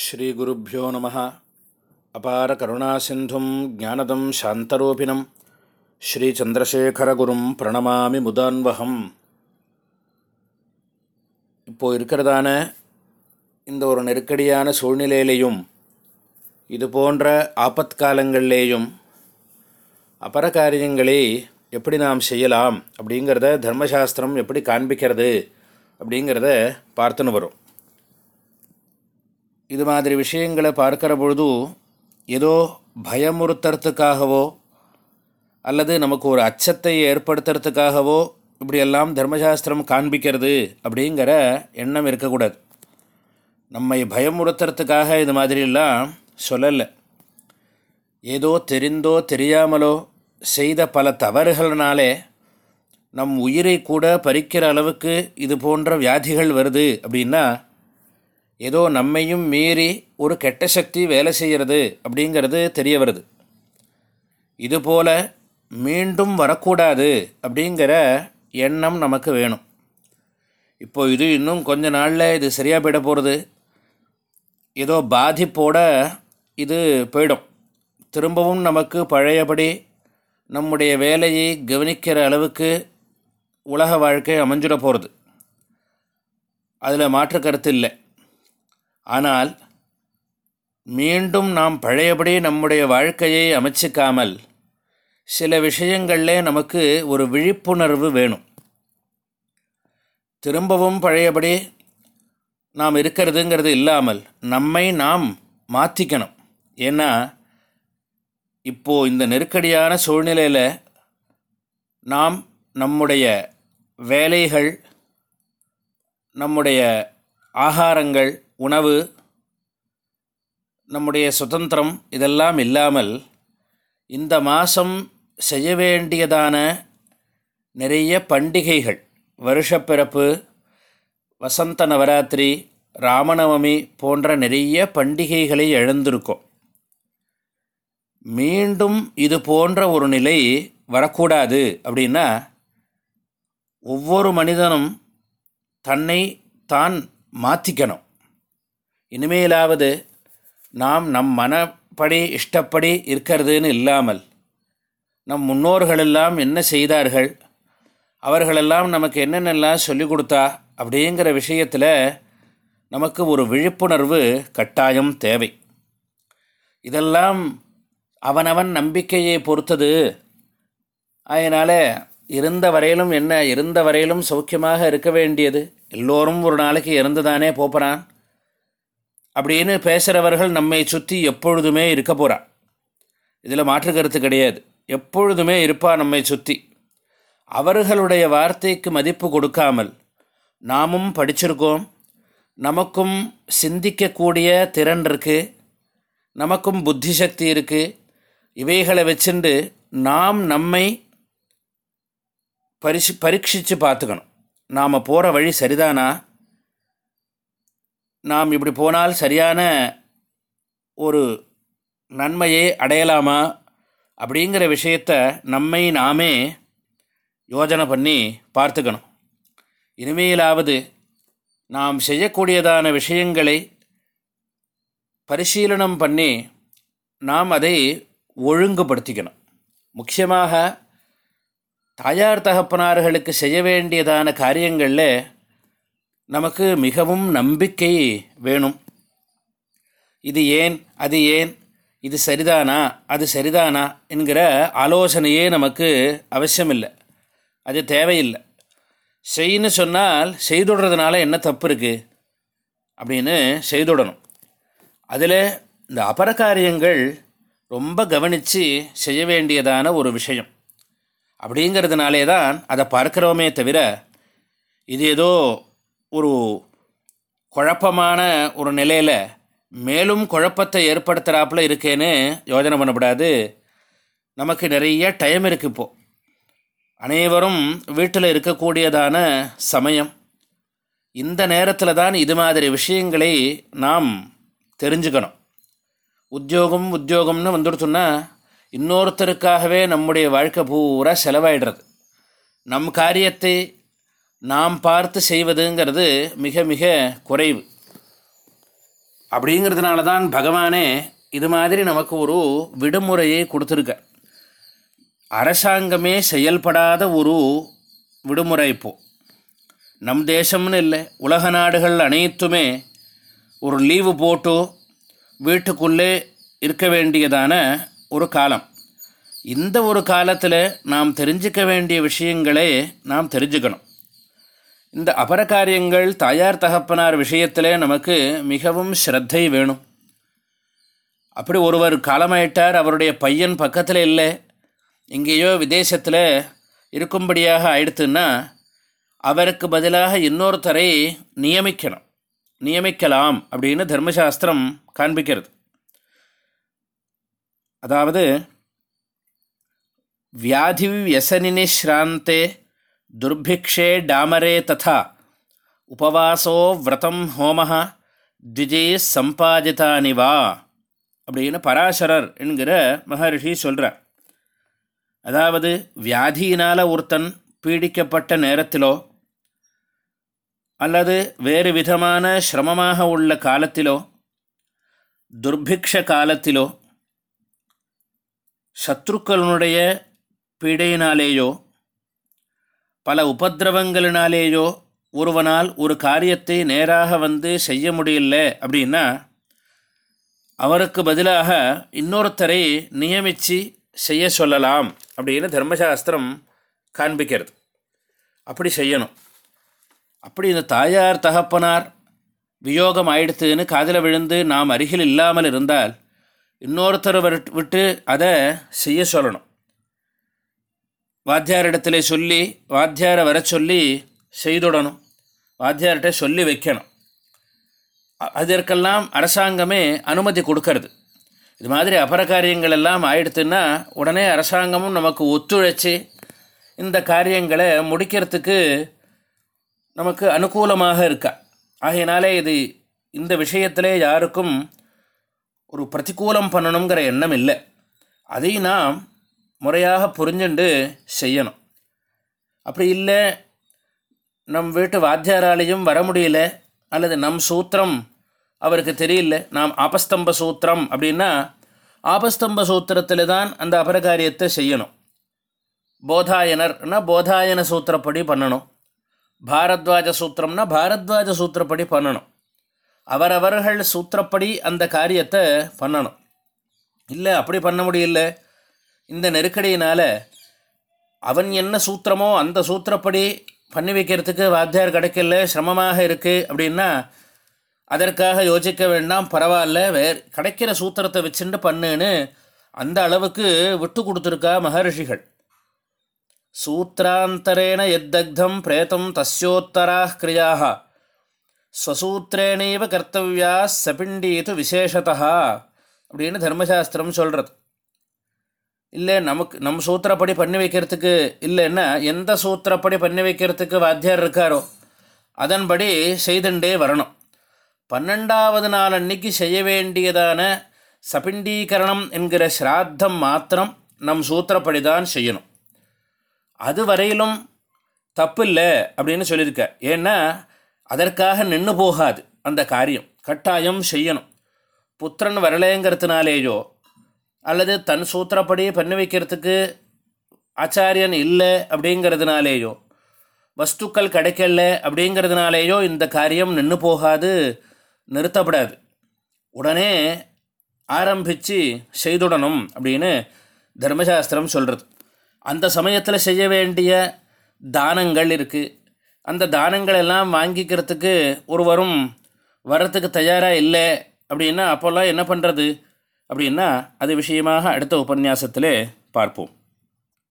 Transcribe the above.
ஸ்ரீகுருப்போ நம. அபார கருணாசிந்தும் ஜானதம் சாந்தரூபிணம். ஸ்ரீச்சந்திரசேகரகுரும் பிரணமாமி முதான்வகம். இப்போது இருக்கிறதான இந்த ஒரு நெருக்கடியான சூழ்நிலையிலையும் இது போன்ற ஆபத்காலங்களிலேயும் அபர காரியங்களை எப்படி நாம் செய்யலாம் அப்படிங்கிறத தர்மசாஸ்திரம் எப்படி காண்பிக்கிறது அப்படிங்கிறத பார்த்துன்னு வரும். இது மாதிரி விஷயங்களை பார்க்கிற பொழுது ஏதோ பயமுறுத்துறதுக்காகவோ அல்லது நமக்கு ஒரு அச்சத்தை ஏற்படுத்துறதுக்காகவோ இப்படியெல்லாம் தர்மசாஸ்திரம் காண்பிக்கிறது அப்படிங்கிற எண்ணம் இருக்கக்கூடாது. நம்மை பயமுறுத்துறதுக்காக இது மாதிரிலாம் சொல்லலை. ஏதோ தெரிந்தோ தெரியாமலோ செய்த பல தவறுகள்னாலே நம் உயிரை கூட பறிக்கிற அளவுக்கு இது போன்ற வியாதிகள் வருது அப்படின்னா ஏதோ நம்மையும் மீறி ஒரு கெட்ட சக்தி வேலை செய்கிறது அப்படிங்கிறது தெரிய வருது. இதுபோல் மீண்டும் வரக்கூடாது அப்படிங்கிற எண்ணம் நமக்கு வேணும். இப்போ இது இன்னும் கொஞ்ச நாளில் இது சரியாக போயிட போகிறது ஏதோ பாதிப்போட இது போயிடும். திரும்பவும் நமக்கு பழையபடி நம்முடைய வேலையை கவனிக்கிற அளவுக்கு உலக வாழ்க்கை அமைஞ்சிட போகிறது அதில் மாற்று கருத்து இல்லை. ஆனால் மீண்டும் நாம் பழையபடி நம்முடைய வாழ்க்கையை அமைச்சிக்காமல் சில விஷயங்களில் நமக்கு ஒரு விழிப்புணர்வு வேணும். திரும்பவும் பழையபடி நாம் இருக்கிறதுங்கிறது இல்லாமல் நம்மை நாம் மாற்றிக்கணும். ஏன்னா இப்போது இந்த நெருக்கடியான சூழ்நிலையில் நாம் நம்முடைய வேலைகள் நம்முடைய ஆகாரங்கள் உணவு நம்முடைய சுதந்திரம் இதெல்லாம் இல்லாமல் இந்த மாதம் செய்ய வேண்டியதான நிறைய பண்டிகைகள் வருஷப்பிறப்பு வசந்த நவராத்திரி ராமநவமி போன்ற நிறைய பண்டிகைகளை எழுந்திருக்கும். மீண்டும் இது போன்ற ஒரு நிலை வரக்கூடாது அப்படின்னா ஒவ்வொரு மனிதனும் தன்னை தான் மாற்றிக்கணும் இனிமேலாவது நாம் நம் மனப்படி இஷ்டப்படி இருக்கிறதுன்னு இல்லாமல் நம் முன்னோர்களெல்லாம் என்ன செய்தார்கள்? அவர்களெல்லாம் நமக்கு என்னென்னலாம் சொல்லிக் கொடுத்தா? அப்படிங்கிற விஷயத்தில் நமக்கு ஒரு விழிப்புணர்வு கட்டாயம் தேவை. இதெல்லாம் அவனவன் நம்பிக்கையை பொறுத்தது. அதனால் இருந்த வரையிலும் என்ன? இருந்த வரையிலும் சௌக்கியமாக இருக்க வேண்டியது. எல்லோரும் ஒரு நாளைக்கு இறந்து தானே போகிறான் அப்படின்னு பேசுகிறவர்கள் நம்மை சுற்றி எப்பொழுதுமே இருக்க போகிறா இதில் மாற்று கருத்து கிடையாது. எப்பொழுதுமே இருப்பா நம்மை சுற்றி அவர்களுடைய வார்த்தைக்கு மதிப்பு கொடுக்காமல் நாமும் படிச்சிருக்கோம். நமக்கும் சிந்திக்கக்கூடிய திறன் இருக்குது நமக்கும் புத்தி சக்தி இருக்குது இவைகளை வச்சுண்டு நாம் நம்மை பரிசு பரீட்சித்து பார்த்துக்கணும். நாம் போகிற வழி சரிதானா? நாம் இப்படி போனால் சரியான ஒரு நன்மையை அடையலாமா அப்படிங்கிற விஷயத்தை நம்மை நாமே யோஜனை பண்ணி பார்த்துக்கணும். இனிமேலாவது நாம் செய்யக்கூடியதான விஷயங்களை பரிசீலனம் பண்ணி நாம் அதை ஒழுங்குபடுத்திக்கணும். முக்கியமாக தாயார் தகப்பனார்களுக்கு செய்ய வேண்டியதான காரியங்களில் நமக்கு மிகவும் நம்பிக்கை வேணும். இது ஏன் அது ஏன் இது சரிதானா அது சரிதானா என்கிற ஆலோசனையே நமக்கு அவசியமில்லை. அது தேவையில்லை. செய்ன்னு சொன்னால் செய்துடுறதுனால என்ன தப்பு இருக்குது அப்படின்னு செய்துடணும் அதில் இந்த அபரகாரியங்கள் ரொம்ப கவனித்து செய்ய வேண்டியதான ஒரு விஷயம். அப்படிங்கிறதுனாலே தான் அதை பார்க்குறோமே தவிர இது ஏதோ ஒரு குழப்பமான ஒரு நிலையில் மேலும் குழப்பத்தை ஏற்படுத்துகிறாப்புல இருக்கேன்னு யோஜனை பண்ணக்கூடாது நமக்கு நிறைய டைம் இருக்குது இப்போது அனைவரும் வீட்டில் இருக்கக்கூடியதான சமயம். இந்த நேரத்தில் தான் இது மாதிரி விஷயங்களை நாம் தெரிஞ்சுக்கணும். உத்தியோகம் உத்தியோகம்னு வந்துடுச்சுன்னா இன்னொருத்தருக்காகவே நம்முடைய வாழ்க்கை பூரா செலவாயிடுறது. நம் காரியத்தை நாம் பார்த்து செய்வதுங்கிறது மிக மிக குறைவு. அப்படிங்கிறதுனால தான் பகவானே இது மாதிரி நமக்கு ஒரு விடுமுறையை கொடுத்துருக்க. அரசாங்கமே செயல்படாத ஒரு விடுமுறை இப்போது நம் தேசம்னு இல்லை உலக நாடுகள் அனைத்துமே ஒரு லீவு போட்டு வீட்டுக்குள்ளே இருக்க வேண்டியதான ஒரு காலம். இந்த ஒரு காலத்தில் நாம் தெரிஞ்சிக்க வேண்டிய விஷயங்களே நாம் தெரிஞ்சுக்கணும். இந்த அபரகாரியங்கள் தாயார் தகப்பனார் விஷயத்தில் நமக்கு மிகவும் ஸ்ரத்தை வேணும். அப்படி ஒருவர் காலமாயிட்டார் அவருடைய பையன் பக்கத்தில் இல்லை எங்கேயோ விதேசத்தில் இருக்கும்படியாக ஆயிடுத்துன்னா அவருக்கு பதிலாக இன்னொருத்தரை நியமிக்கணும். நியமிக்கலாம் அப்படின்னு தர்மசாஸ்திரம் காண்பிக்கிறது. அதாவது வியாதி வியசனினி ஸ்ராந்தே துர்பிக்ஷே டாமரே ததா உபவாசோ விரதம் ஹோமஹ திஜே சம்பாதித்தானி வா அப்படின்னு பராசரர் என்கிற மகர்ஷி சொல்கிறார் அதாவது வியாதியினால் ஒருத்தன் பீடிக்கப்பட்ட நேரத்திலோ அல்லது வேறு விதமான சிரமமாக உள்ள காலத்திலோ துர்பிக்ஷ காலத்திலோ சத்ருக்களுடைய பீடையினாலேயோ பல உபதிரவங்களினாலேயோ ஒருவனால் ஒரு காரியத்தை நேராக வந்து செய்ய முடியல அப்படின்னா அவருக்கு பதிலாக இன்னொருத்தரை நியமித்து செய்ய சொல்லலாம் அப்படின்னு தர்மசாஸ்திரம் காண்பிக்கிறது. அப்படி செய்யணும். அப்படி இந்த தாயார் தகப்பனார் வியோகம் ஆயிடுத்துன்னு காதில் விழுந்து நாம் அருகில் இல்லாமல் இருந்தால் இன்னொருத்தர் விட்டு அதை செய்ய சொல்லணும். வாத்தியாரிடத்துல சொல்லி வாத்தியாரை வர சொல்லி செய்துடணும். வாத்தியார்கிட்ட சொல்லி வைக்கணும். அதற்கெல்லாம் அரசாங்கமே அனுமதி கொடுக்கறது. இது மாதிரி அபரகாரியங்கள் எல்லாம் ஆயிடுத்துன்னா உடனே அரசாங்கமும் நமக்கு ஒத்துழைச்சி இந்த காரியங்களை முடிக்கிறதுக்கு நமக்கு அனுகூலமாக இருக்கா? ஆகையினாலே இது இந்த விஷயத்திலே யாருக்கும் ஒரு பிரதிகூலம் பண்ணணுங்கிற எண்ணம் இல்லை. அதை நாம் முறையாக புரிஞ்சுண்டு செய்யணும். அப்படி இல்லை நம் வீட்டு வாத்தியாராலையும் வர முடியல அல்லது நம் சூத்திரம் அவருக்கு தெரியல நாம் ஆபஸ்தம்ப சூத்திரம் அப்படின்னா ஆபஸ்தம்ப சூத்திரத்தில் தான் அந்த அபரகாரியத்தை செய்யணும். போதாயனர்னா போதாயன சூத்திரப்படி பண்ணணும். பாரத்வாஜ சூத்திரம்னா பாரத்வாஜ சூத்திரப்படி பண்ணணும். அவரவர்கள் சூத்திரப்படி அந்த காரியத்தை பண்ணணும். இல்லை அப்படி பண்ண முடியல இந்த நெருக்கடியினால் அவன் என்ன சூத்திரமோ அந்த சூத்திரப்படி பண்ணி வைக்கிறதுக்கு வாத்தியார் கிடைக்கல சிரமமாக இருக்குது அப்படின்னா அதற்காக யோசிக்க வேண்டாம் பரவாயில்ல. வேறு கிடைக்கிற சூத்திரத்தை வச்சுட்டு பண்ணுன்னு அந்த அளவுக்கு விட்டு கொடுத்துருக்கா மகர்ஷிகள். சூத்திராந்தரேன எத்தக்தம் பிரேத்தம் தஸ்யோத்தராக கிரியாக ஸ்வசூத்திரேனைவ கர்த்தவியா சபிண்டீது விசேஷத்தா அப்படின்னு தர்மசாஸ்திரம் சொல்கிறது இல்லை நமக்கு நம்ம சூத்திரப்படி பண்ணி வைக்கிறதுக்கு இல்லைன்னா எந்த சூத்திரப்படி பண்ணி வைக்கிறதுக்கு வாத்தியார் இருக்காரோ அதன்படி செய்துண்டே வரணும். பன்னெண்டாவது நாள் அன்னைக்கு செய்ய வேண்டியதான சபிண்டீகரணம் என்கிற ஸ்ராத்தம் மாத்திரம் நம் சூத்திரப்படி தான் செய்யணும். அது வரையிலும் தப்பு இல்லை அப்படின்னு சொல்லியிருக்க. ஏன்னா அதற்காக நின்று போகாது அந்த காரியம். கட்டாயம் செய்யணும். புத்திரன் வரலேங்கிறதுனாலேயோ அல்லது தன் சூத்திரப்படி பண்ணி வைக்கிறதுக்கு ஆச்சாரியன் இல்லை அப்படிங்கிறதுனாலேயோ வஸ்துக்கள் கிடைக்கல அப்படிங்கிறதுனாலேயோ இந்த காரியம் நின்று போகாது நிறுத்தப்படாது. உடனே ஆரம்பித்து செய்துடணும் அப்படின்னு தர்மசாஸ்திரம் சொல்கிறது அந்த சமயத்தில் செய்ய வேண்டிய தானங்கள் இருக்குது அந்த தானங்கள் எல்லாம் வாங்கிக்கிறதுக்கு ஒருவரும் வரத்துக்கு தயாராக இல்லை அப்படின்னா அப்போல்லாம் என்ன பண்ணுறது அப்படின்னா அது விஷயமாக அடுத்த உபன்யாசத்திலே பார்ப்போம்.